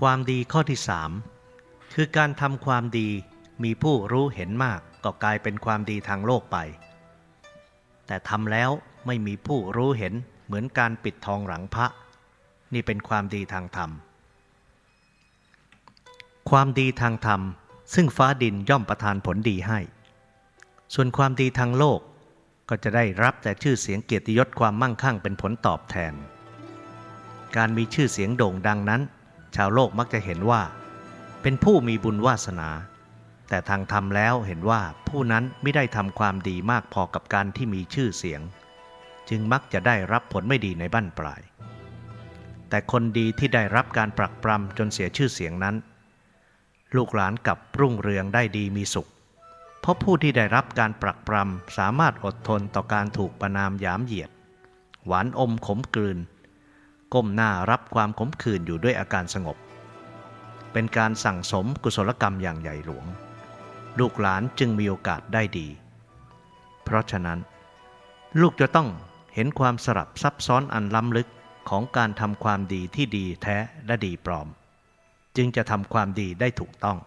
ความดีข้อที่สามคือการทำความดีมีผู้รู้เห็นมากก็กลายเป็นความดีทางโลกไป แต่ทำแล้วไม่มีผู้รู้เห็นเหมือนการปิดทองหลังพระ นี่เป็นความดีทางธรรม ความดีทางธรรม ซึ่งฟ้าดินย่อมประทานผลดีให้ ส่วนความดีทางโลกก็จะได้รับแต่ชื่อเสียงเกียรติยศความมั่งคั่งเป็นผลตอบแทน การมีชื่อเสียงโด่งดังนั้น ชาวโลกมักจะเห็นว่า เป็นผู้มีบุญวาสนา แต่ทางธรรมแล้วเห็นว่าผู้นั้นไม่ได้ทำความดีมากพอกับการที่มีชื่อเสียง จึงมักจะได้รับผลไม่ดีในบั้นปลาย แต่คนดีที่ได้รับการปรักปรำจนเสียชื่อเสียงนั้น ลูกหลานกับรุ่งเรืองได้ดีมีสุขเพราะผู้ที่ได้รับการปรักปรำสามารถอดทนต่อการถูกประนามยามเหยียด หวานอมขมกลืน ก้มหน้ารับความขมขื่นอยู่ด้วยอาการสงบ เป็นการสั่งสมกุศลกรรมอย่างใหญ่หลวง ลูกหลานจึงมีโอกาสได้ดี เพราะฉะนั้น ลูกจะต้องเห็นความสลับซับซ้อนอันล้ำลึกของการทำความดีที่ดีแท้และดีปลอม จึงจะทำความดีได้ถูกต้อง